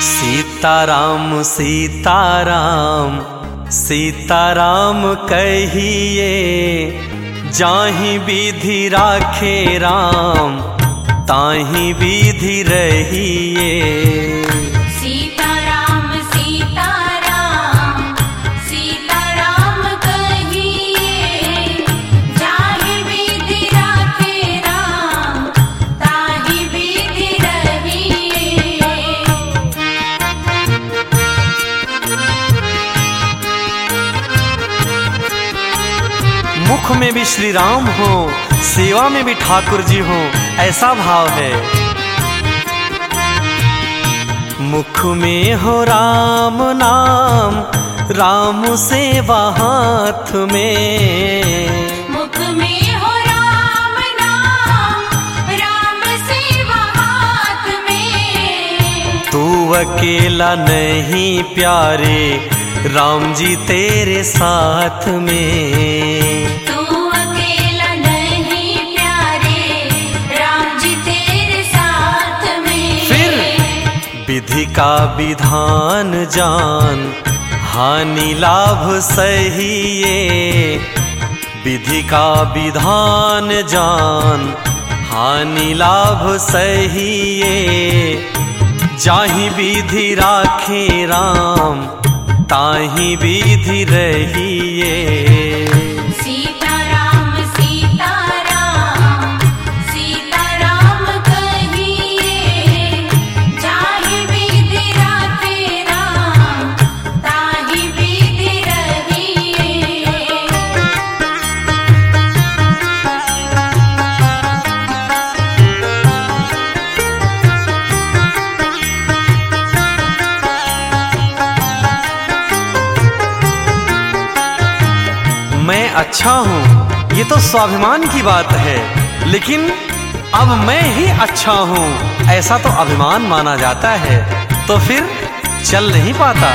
सीताराम सीताराम सीताराम कहिए जाहि विधि राखे राम ताही विधि रहिए। में भी श्री राम हो सेवा में भी ठाकुर जी हो ऐसा भाव है। मुख में हो राम नाम राम सेवा हाथ में। मुख में हो राम नाम राम सेवा हाथ में। तू अकेला नहीं प्यारे राम जी तेरे साथ में। का विधान जान। हानि लाभ सही सहिए विधि का विधान जान। हानि लाभ सही सहिए जाहि विधि राखे राम, ताहि विधि रहिए अच्छा हूँ, ये तो स्वाभिमान की बात है। लेकिन अब मैं ही अच्छा हूँ, ऐसा तो अभिमान माना जाता है तो फिर चल नहीं पाता।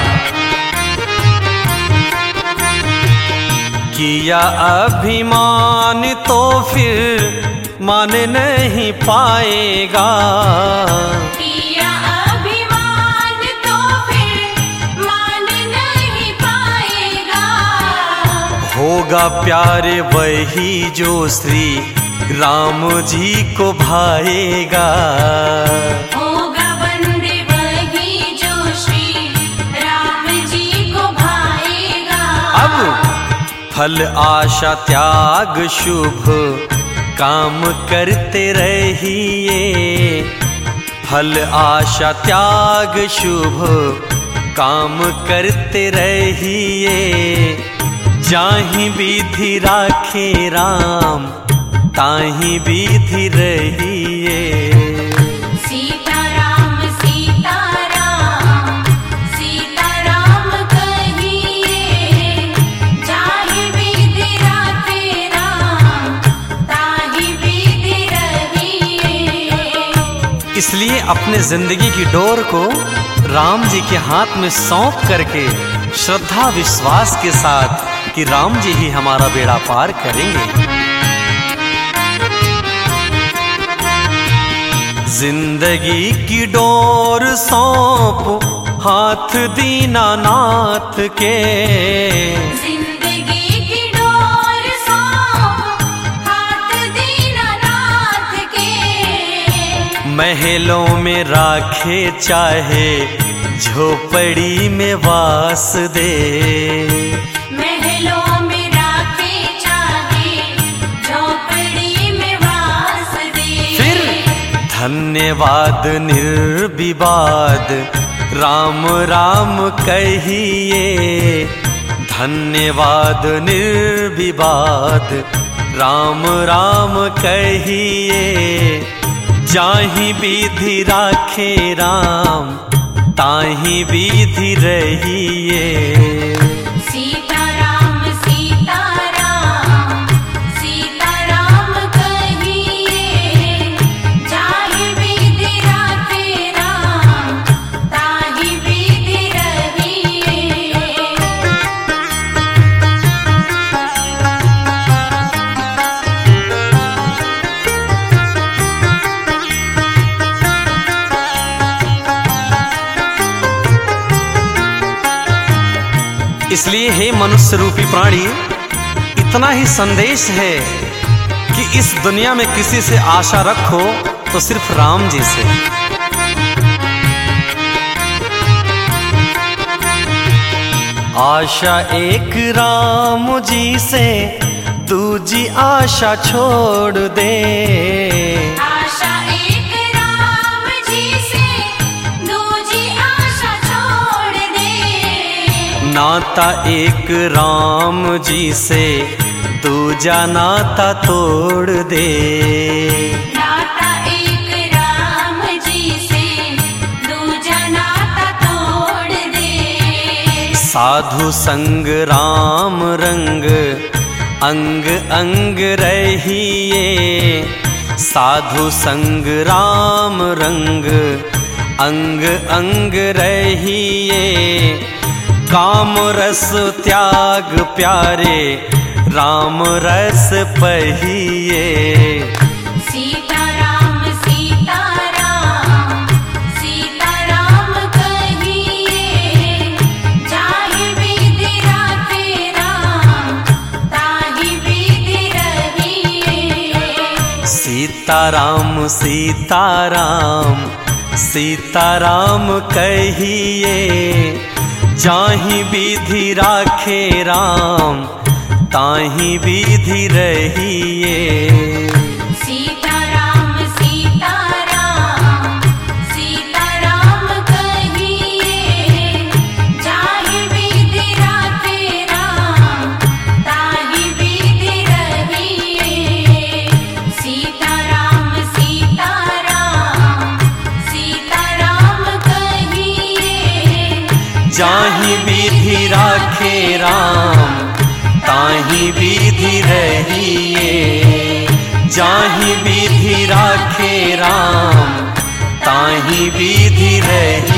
किया अभिमान तो फिर मान नहीं पाएगा। होगा प्यारे वही जो श्री राम जी को भाएगा। होगा बंदे वही जो श्री राम जी को भाएगा। अब फल आशा त्याग शुभ काम करते रहिए। फल आशा त्याग शुभ काम करते रहिए। जाहि विधि राखे राम ताहि विधि रहिए। सीताराम सीताराम सीताराम कहिए जाहि विधि राखे राम ताहि विधि रहिए। इसलिए अपने ज़िंदगी की डोर को राम जी के हाथ में सौंप करके श्रद्धा विश्वास के साथ कि राम जी ही हमारा बेड़ा पार करेंगे। ज़िंदगी की डोर सौंप हाथ दीनानाथ के। ज़िंदगी की डोर सौंप हाथ दीनानाथ के। महलों में राखे चाहे झोपड़ी में वास दे। धन्यवाद, निर्विवाद, राम राम कहिए। धन्यवाद, निर्विवाद, राम राम कहिए। जाहि विधि राखे राम, ताहि विधि रहिए। इसलिए हे मनुष्य रूपी प्राणी, इतना ही संदेश है कि इस दुनिया में किसी से आशा रखो तो सिर्फ़ राम जी से। आशा एक राम जी से, दूजी आशा छोड़ दे। नाता एक राम जी से दूजा नाता तोड़ दे। नाता एक राम जी से दूजा नाता तोड़ दे। साधु संग राम रंग अंग अंग रहिए। साधु संग राम रंग अंग अंग रहिए। काम रस त्याग प्यारे राम रस पहिए। सीताराम सीताराम सीताराम कहिए जाहि विधि राखे राम ताहि विधि रहिए। सीताराम सीताराम सीताराम कहिए। जाहि विधि राखे राम ताही विधि रहिए। जाहि विधि राखे राम ताही विधि रहिए। जाही विधि राखे राम ताही विधि रहिए।